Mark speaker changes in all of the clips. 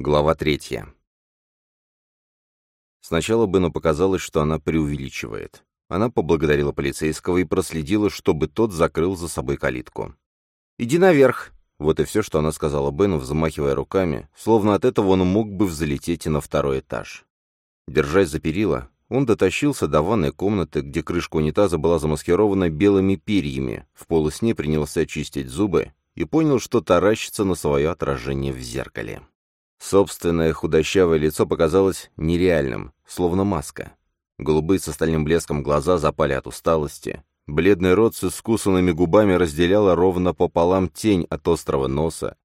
Speaker 1: Глава третья. Сначала Бену показалось, что она преувеличивает. Она поблагодарила полицейского и проследила, чтобы тот закрыл за собой калитку. «Иди наверх!» Вот и все, что она сказала Бену, взмахивая руками, словно от этого он мог бы взлететь и на второй этаж. Держась за перила, он дотащился до ванной комнаты, где крышка унитаза была замаскирована белыми перьями, в полусне принялся чистить зубы и понял, что таращится на свое отражение в зеркале. Собственное худощавое лицо показалось нереальным, словно маска. Голубые с остальным блеском глаза запали от усталости. Бледный рот с искусанными губами разделяла ровно пополам тень от острого носа.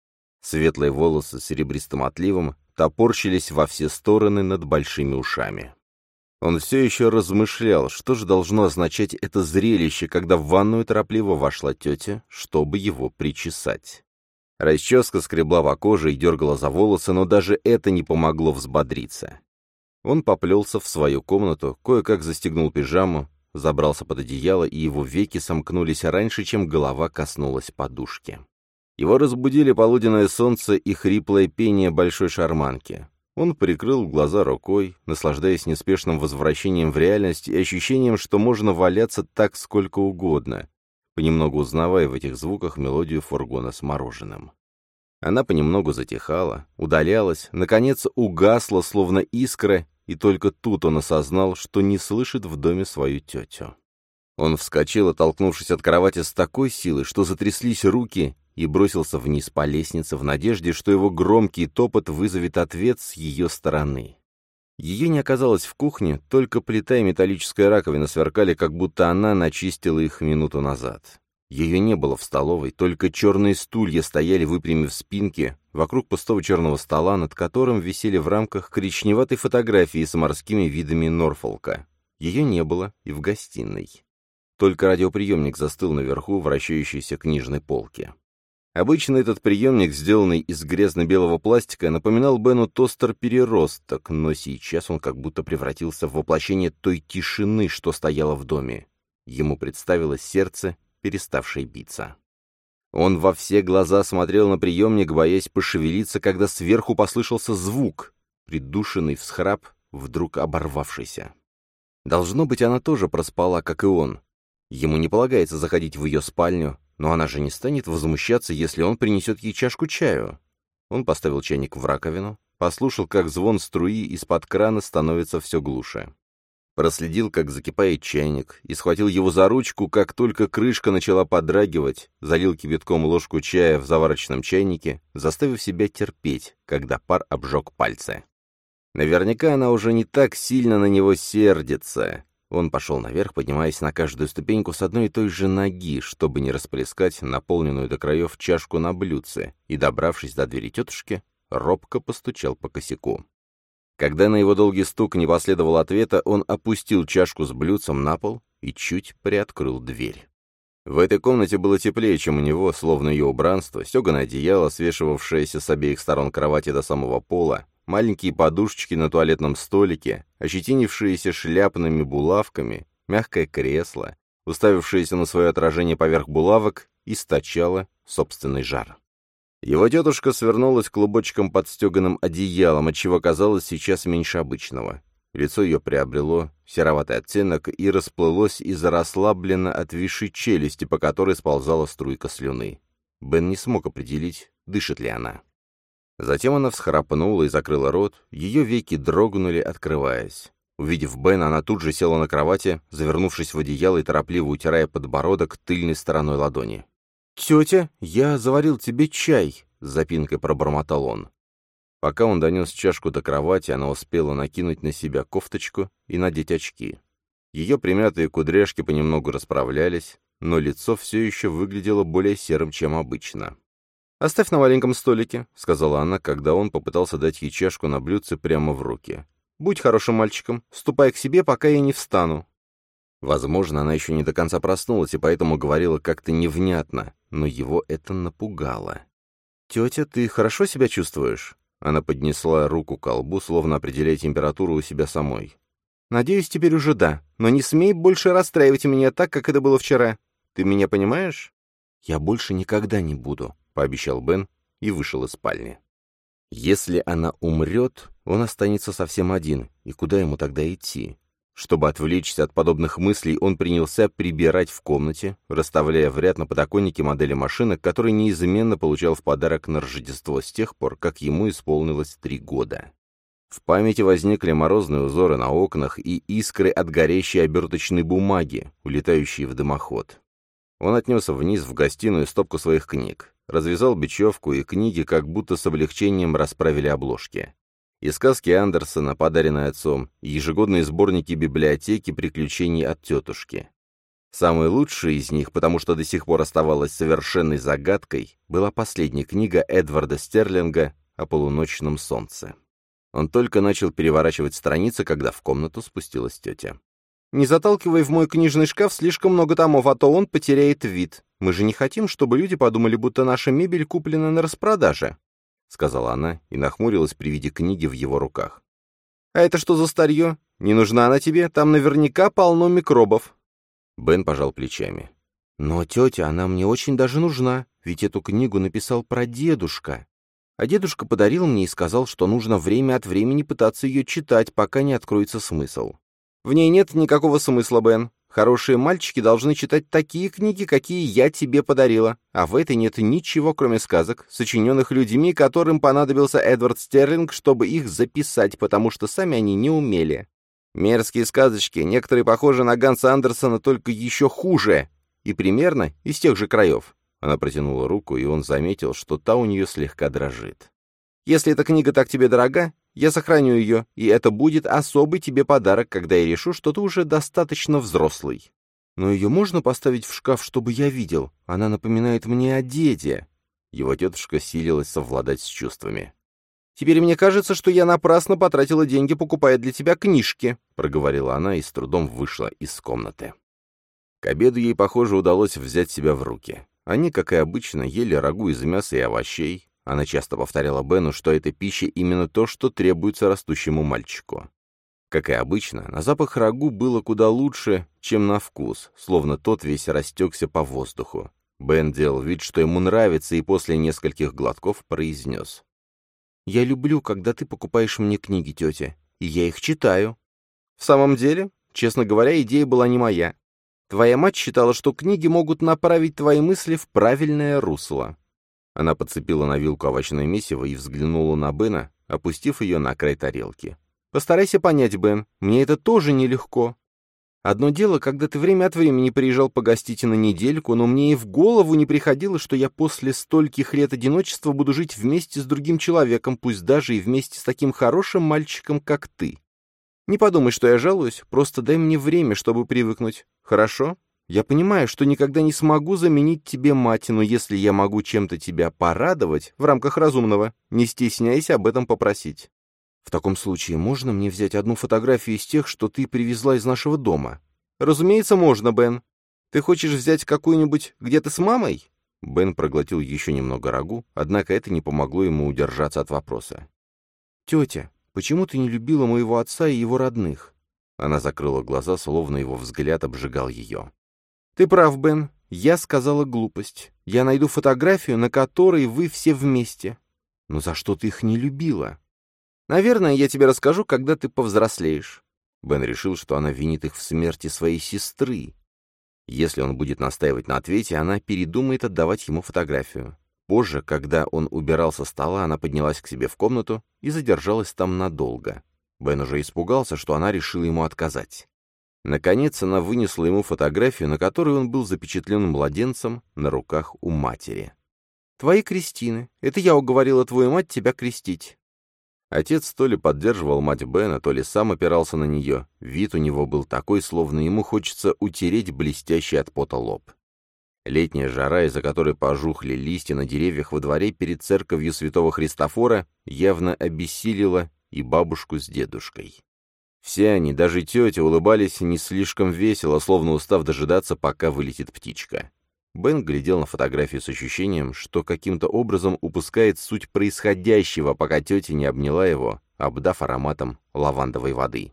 Speaker 1: Светлые волосы с серебристым отливом топорщились во все стороны над большими ушами. Он все еще размышлял, что же должно означать это зрелище, когда в ванную торопливо вошла тетя, чтобы его причесать. Расческа скребла по коже и дергала за волосы, но даже это не помогло взбодриться. Он поплелся в свою комнату, кое-как застегнул пижаму, забрался под одеяло, и его веки сомкнулись раньше, чем голова коснулась подушки. Его разбудили полуденное солнце и хриплое пение большой шарманки. Он прикрыл глаза рукой, наслаждаясь неспешным возвращением в реальность и ощущением, что можно валяться так сколько угодно, понемногу узнавая в этих звуках мелодию фургона с мороженым. Она понемногу затихала, удалялась, наконец угасла, словно искра, и только тут он осознал, что не слышит в доме свою тетю. Он вскочил, оттолкнувшись от кровати с такой силой, что затряслись руки, и бросился вниз по лестнице в надежде, что его громкий топот вызовет ответ с ее стороны. Ее не оказалось в кухне, только плита и металлическая раковина сверкали, как будто она начистила их минуту назад. Ее не было в столовой, только черные стулья стояли, выпрямив спинки, вокруг пустого черного стола, над которым висели в рамках коричневатой фотографии с морскими видами Норфолка. Ее не было и в гостиной. Только радиоприемник застыл наверху вращающейся книжной полки. Обычно этот приемник, сделанный из грязно-белого пластика, напоминал Бену тостер-переросток, но сейчас он как будто превратился в воплощение той тишины, что стояла в доме. Ему представилось сердце, переставшее биться. Он во все глаза смотрел на приемник, боясь пошевелиться, когда сверху послышался звук, придушенный всхрап, вдруг оборвавшийся. Должно быть, она тоже проспала, как и он. Ему не полагается заходить в ее спальню, но она же не станет возмущаться, если он принесет ей чашку чаю. Он поставил чайник в раковину, послушал, как звон струи из-под крана становится все глуше. Проследил, как закипает чайник, и схватил его за ручку, как только крышка начала подрагивать, залил кипятком ложку чая в заварочном чайнике, заставив себя терпеть, когда пар обжег пальцы. Наверняка она уже не так сильно на него сердится. Он пошел наверх, поднимаясь на каждую ступеньку с одной и той же ноги, чтобы не расплескать наполненную до краев чашку на блюдце, и, добравшись до двери тетушки, робко постучал по косяку. Когда на его долгий стук не последовало ответа, он опустил чашку с блюдцем на пол и чуть приоткрыл дверь. В этой комнате было теплее, чем у него, словно ее убранство, стеганое одеяло, свешивавшееся с обеих сторон кровати до самого пола, маленькие подушечки на туалетном столике, ощетинившиеся шляпными булавками, мягкое кресло, уставившееся на свое отражение поверх булавок, источало собственный жар. Его тетушка свернулась клубочком под стеганым одеялом, отчего казалось сейчас меньше обычного. Лицо ее приобрело сероватый оттенок и расплылось из-за расслабленно отвисшей челюсти, по которой сползала струйка слюны. Бен не смог определить, дышит ли она. Затем она всхрапнула и закрыла рот, ее веки дрогнули, открываясь. Увидев Бена, она тут же села на кровати, завернувшись в одеяло и торопливо утирая подбородок тыльной стороной ладони. «Тетя, я заварил тебе чай», — с запинкой пробормотал он. Пока он донес чашку до кровати, она успела накинуть на себя кофточку и надеть очки. Ее примятые кудряшки понемногу расправлялись, но лицо все еще выглядело более серым, чем обычно. «Оставь на маленьком столике», — сказала она, когда он попытался дать ей чашку на блюдце прямо в руки. «Будь хорошим мальчиком, ступай к себе, пока я не встану». Возможно, она еще не до конца проснулась и поэтому говорила как-то невнятно, но его это напугало. «Тетя, ты хорошо себя чувствуешь?» Она поднесла руку к колбу, словно определяя температуру у себя самой. «Надеюсь, теперь уже да, но не смей больше расстраивать меня так, как это было вчера. Ты меня понимаешь?» «Я больше никогда не буду», — пообещал Бен и вышел из спальни. Если она умрет, он останется совсем один, и куда ему тогда идти? Чтобы отвлечься от подобных мыслей, он принялся прибирать в комнате, расставляя в ряд на подоконнике модели машинок, которые неизменно получал в подарок на Рождество с тех пор, как ему исполнилось три года. В памяти возникли морозные узоры на окнах и искры от горящей оберточной бумаги, улетающие в дымоход. Он отнес вниз в гостиную стопку своих книг, развязал бечевку, и книги как будто с облегчением расправили обложки и сказки Андерсона, подаренные отцом, и ежегодные сборники библиотеки приключений от тетушки. Самой лучшей из них, потому что до сих пор оставалась совершенной загадкой, была последняя книга Эдварда Стерлинга о полуночном солнце. Он только начал переворачивать страницы, когда в комнату спустилась тетя. «Не заталкивай в мой книжный шкаф слишком много томов, а то он потеряет вид. Мы же не хотим, чтобы люди подумали, будто наша мебель куплена на распродаже. — сказала она и нахмурилась при виде книги в его руках. «А это что за старье? Не нужна она тебе? Там наверняка полно микробов». Бен пожал плечами. «Но, тетя, она мне очень даже нужна, ведь эту книгу написал прадедушка. А дедушка подарил мне и сказал, что нужно время от времени пытаться ее читать, пока не откроется смысл. В ней нет никакого смысла, Бен. Хорошие мальчики должны читать такие книги, какие я тебе подарила, а в этой нет ничего, кроме сказок, сочиненных людьми, которым понадобился Эдвард Стерлинг, чтобы их записать, потому что сами они не умели. Мерзкие сказочки, некоторые похожи на Ганса Андерсона, только еще хуже, и примерно из тех же краев. Она протянула руку, и он заметил, что та у нее слегка дрожит. «Если эта книга так тебе дорога, я сохраню ее, и это будет особый тебе подарок, когда я решу, что ты уже достаточно взрослый. Но ее можно поставить в шкаф, чтобы я видел? Она напоминает мне о деде». Его тетушка силилась совладать с чувствами. «Теперь мне кажется, что я напрасно потратила деньги, покупая для тебя книжки», — проговорила она и с трудом вышла из комнаты. К обеду ей, похоже, удалось взять себя в руки. Они, как и обычно, ели рагу из мяса и овощей, она часто повторяла Бену, что эта пища именно то, что требуется растущему мальчику. Как и обычно, на запах рагу было куда лучше, чем на вкус, словно тот весь растекся по воздуху. Бен делал вид, что ему нравится, и после нескольких глотков произнес. «Я люблю, когда ты покупаешь мне книги, тетя, и я их читаю». «В самом деле, честно говоря, идея была не моя. Твоя мать считала, что книги могут направить твои мысли в правильное русло. Она подцепила на вилку овощное месиво и взглянула на Бена, опустив ее на край тарелки. «Постарайся понять, Бен, мне это тоже нелегко. Одно дело, когда ты время от времени приезжал погостить на недельку, но мне и в голову не приходило, что я после стольких лет одиночества буду жить вместе с другим человеком, пусть даже и вместе с таким хорошим мальчиком, как ты. Не подумай, что я жалуюсь, просто дай мне время, чтобы привыкнуть. Хорошо?» Я понимаю, что никогда не смогу заменить тебе мать, но если я могу чем-то тебя порадовать в рамках разумного, не стесняйся об этом попросить. В таком случае можно мне взять одну фотографию из тех, что ты привезла из нашего дома? Разумеется, можно, Бен. Ты хочешь взять какую-нибудь где то с мамой? Бен проглотил еще немного рагу, однако это не помогло ему удержаться от вопроса. «Тетя, почему ты не любила моего отца и его родных?» Она закрыла глаза, словно его взгляд обжигал ее. «Ты прав, Бен. Я сказала глупость. Я найду фотографию, на которой вы все вместе. Но за что ты их не любила? Наверное, я тебе расскажу, когда ты повзрослеешь». Бен решил, что она винит их в смерти своей сестры. Если он будет настаивать на ответе, она передумает отдавать ему фотографию. Позже, когда он убирал со стола, она поднялась к себе в комнату и задержалась там надолго. Бен уже испугался, что она решила ему отказать. Наконец она вынесла ему фотографию, на которой он был запечатлен младенцем на руках у матери. «Твои крестины. Это я уговорила твою мать тебя крестить». Отец то ли поддерживал мать Бена, то ли сам опирался на нее. Вид у него был такой, словно ему хочется утереть блестящий от пота лоб. Летняя жара, из-за которой пожухли листья на деревьях во дворе перед церковью святого Христофора, явно обессилила и бабушку с дедушкой. Все они, даже тетя, улыбались не слишком весело, словно устав дожидаться, пока вылетит птичка. Бен глядел на фотографию с ощущением, что каким-то образом упускает суть происходящего, пока тетя не обняла его, обдав ароматом лавандовой воды.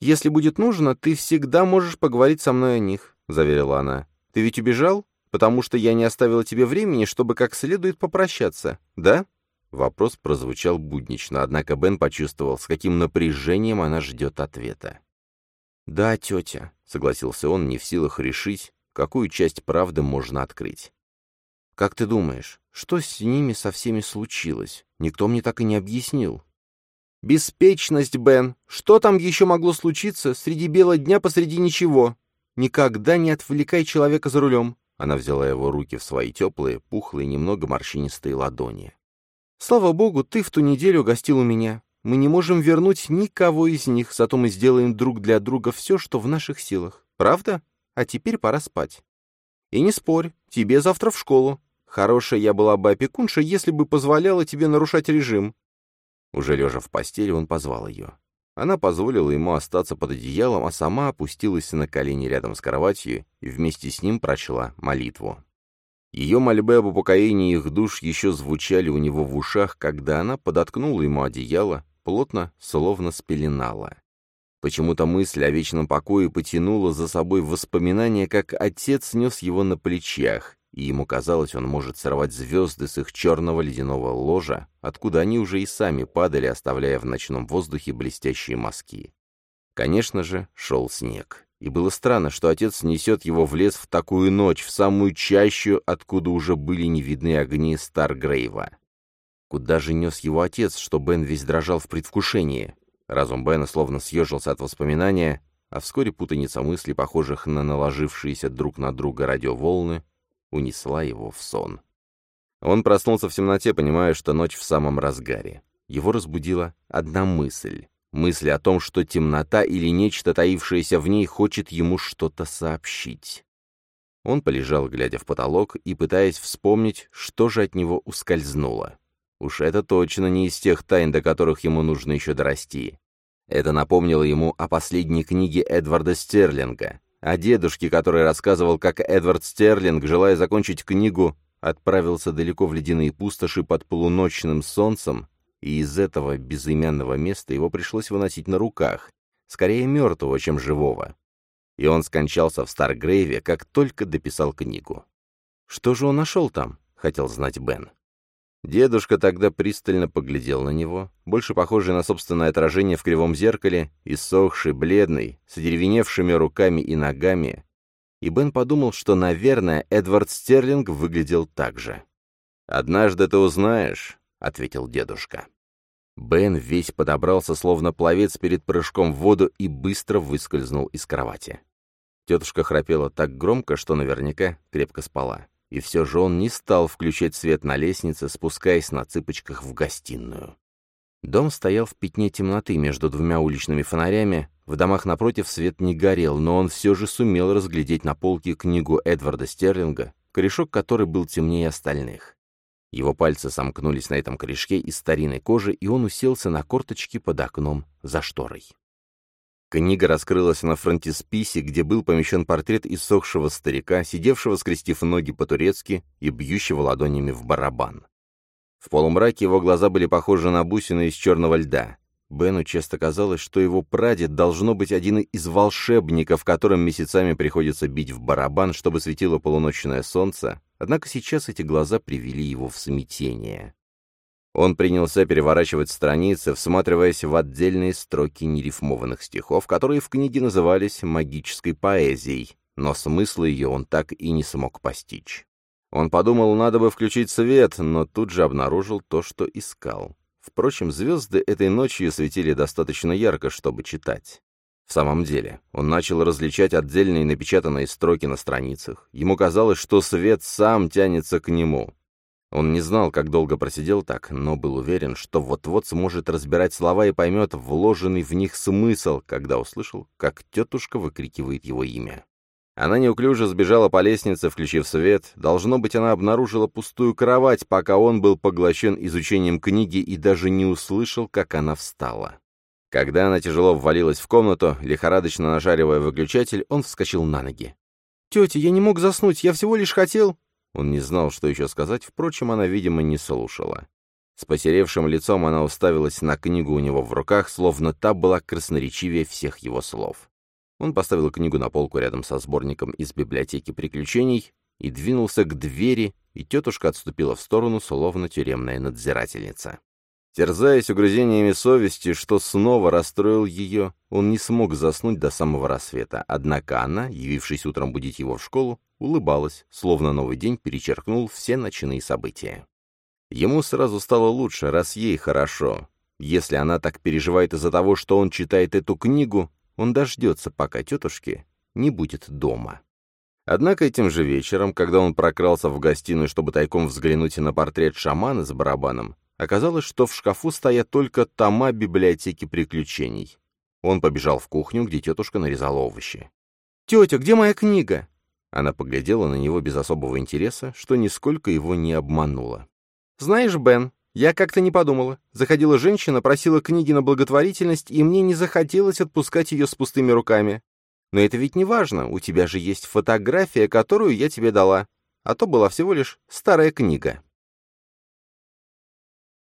Speaker 1: «Если будет нужно, ты всегда можешь поговорить со мной о них», — заверила она. «Ты ведь убежал? Потому что я не оставила тебе времени, чтобы как следует попрощаться, да?» Вопрос прозвучал буднично, однако Бен почувствовал, с каким напряжением она ждет ответа. «Да, тетя», — согласился он, не в силах решить, какую часть правды можно открыть. «Как ты думаешь, что с ними со всеми случилось? Никто мне так и не объяснил». «Беспечность, Бен! Что там еще могло случиться среди бела дня посреди ничего? Никогда не отвлекай человека за рулем!» Она взяла его руки в свои теплые, пухлые, немного морщинистые ладони. «Слава богу, ты в ту неделю гостил у меня. Мы не можем вернуть никого из них, зато мы сделаем друг для друга все, что в наших силах. Правда? А теперь пора спать. И не спорь, тебе завтра в школу. Хорошая я была бы опекунша, если бы позволяла тебе нарушать режим. Уже лежа в постели, он позвал ее. Она позволила ему остаться под одеялом, а сама опустилась на колени рядом с кроватью и вместе с ним прочла молитву. Ее мольбы об упокоении их душ еще звучали у него в ушах, когда она подоткнула ему одеяло, плотно, словно спеленала. Почему-то мысль о вечном покое потянула за собой воспоминания, как отец нес его на плечах, и ему казалось, он может сорвать звезды с их черного ледяного ложа, откуда они уже и сами падали, оставляя в ночном воздухе блестящие мазки. Конечно же, шел снег. И было странно, что отец несет его в лес в такую ночь, в самую чащу, откуда уже были не видны огни Старгрейва. Куда же нес его отец, что Бен весь дрожал в предвкушении? Разум Бена словно съежился от воспоминания, а вскоре путаница мыслей, похожих на наложившиеся друг на друга радиоволны, унесла его в сон. Он проснулся в темноте, понимая, что ночь в самом разгаре. Его разбудила одна мысль. Мысль о том, что темнота или нечто, таившееся в ней, хочет ему что-то сообщить. Он полежал, глядя в потолок, и пытаясь вспомнить, что же от него ускользнуло. Уж это точно не из тех тайн, до которых ему нужно еще дорасти. Это напомнило ему о последней книге Эдварда Стерлинга, о дедушке, который рассказывал, как Эдвард Стерлинг, желая закончить книгу, отправился далеко в ледяные пустоши под полуночным солнцем, и из этого безымянного места его пришлось выносить на руках, скорее мертвого, чем живого. И он скончался в Старгрейве, как только дописал книгу. «Что же он нашел там?» — хотел знать Бен. Дедушка тогда пристально поглядел на него, больше похожий на собственное отражение в кривом зеркале, иссохший, бледный, с одеревеневшими руками и ногами, и Бен подумал, что, наверное, Эдвард Стерлинг выглядел так же. «Однажды ты узнаешь», — ответил дедушка. Бен весь подобрался, словно пловец перед прыжком в воду, и быстро выскользнул из кровати. Тетушка храпела так громко, что наверняка крепко спала. И все же он не стал включать свет на лестнице, спускаясь на цыпочках в гостиную. Дом стоял в пятне темноты между двумя уличными фонарями, в домах напротив свет не горел, но он все же сумел разглядеть на полке книгу Эдварда Стерлинга, корешок которой был темнее остальных. Его пальцы сомкнулись на этом корешке из старинной кожи, и он уселся на корточки под окном за шторой. Книга раскрылась на фронтисписе, где был помещен портрет иссохшего старика, сидевшего, скрестив ноги по-турецки и бьющего ладонями в барабан. В полумраке его глаза были похожи на бусины из черного льда. Бену часто казалось, что его прадед должно быть один из волшебников, которым месяцами приходится бить в барабан, чтобы светило полуночное солнце, однако сейчас эти глаза привели его в смятение. Он принялся переворачивать страницы, всматриваясь в отдельные строки нерифмованных стихов, которые в книге назывались магической поэзией, но смысла ее он так и не смог постичь. Он подумал, надо бы включить свет, но тут же обнаружил то, что искал. Впрочем, звезды этой ночью светили достаточно ярко, чтобы читать. В самом деле, он начал различать отдельные напечатанные строки на страницах. Ему казалось, что свет сам тянется к нему. Он не знал, как долго просидел так, но был уверен, что вот-вот сможет разбирать слова и поймет вложенный в них смысл, когда услышал, как тетушка выкрикивает его имя. Она неуклюже сбежала по лестнице, включив свет. Должно быть, она обнаружила пустую кровать, пока он был поглощен изучением книги и даже не услышал, как она встала. Когда она тяжело ввалилась в комнату, лихорадочно нажаривая выключатель, он вскочил на ноги. «Тетя, я не мог заснуть, я всего лишь хотел...» Он не знал, что еще сказать, впрочем, она, видимо, не слушала. С посеревшим лицом она уставилась на книгу у него в руках, словно та была красноречивее всех его слов. Он поставил книгу на полку рядом со сборником из библиотеки приключений и двинулся к двери, и тетушка отступила в сторону, словно тюремная надзирательница. Терзаясь угрызениями совести, что снова расстроил ее, он не смог заснуть до самого рассвета, однако она, явившись утром будить его в школу, улыбалась, словно новый день перечеркнул все ночные события. Ему сразу стало лучше, раз ей хорошо. Если она так переживает из-за того, что он читает эту книгу, он дождется, пока тетушки не будет дома. Однако этим же вечером, когда он прокрался в гостиную, чтобы тайком взглянуть на портрет шамана с барабаном, Оказалось, что в шкафу стоят только тома библиотеки приключений. Он побежал в кухню, где тетушка нарезала овощи. «Тетя, где моя книга?» Она поглядела на него без особого интереса, что нисколько его не обмануло. «Знаешь, Бен, я как-то не подумала. Заходила женщина, просила книги на благотворительность, и мне не захотелось отпускать ее с пустыми руками. Но это ведь не важно, у тебя же есть фотография, которую я тебе дала. А то была всего лишь старая книга».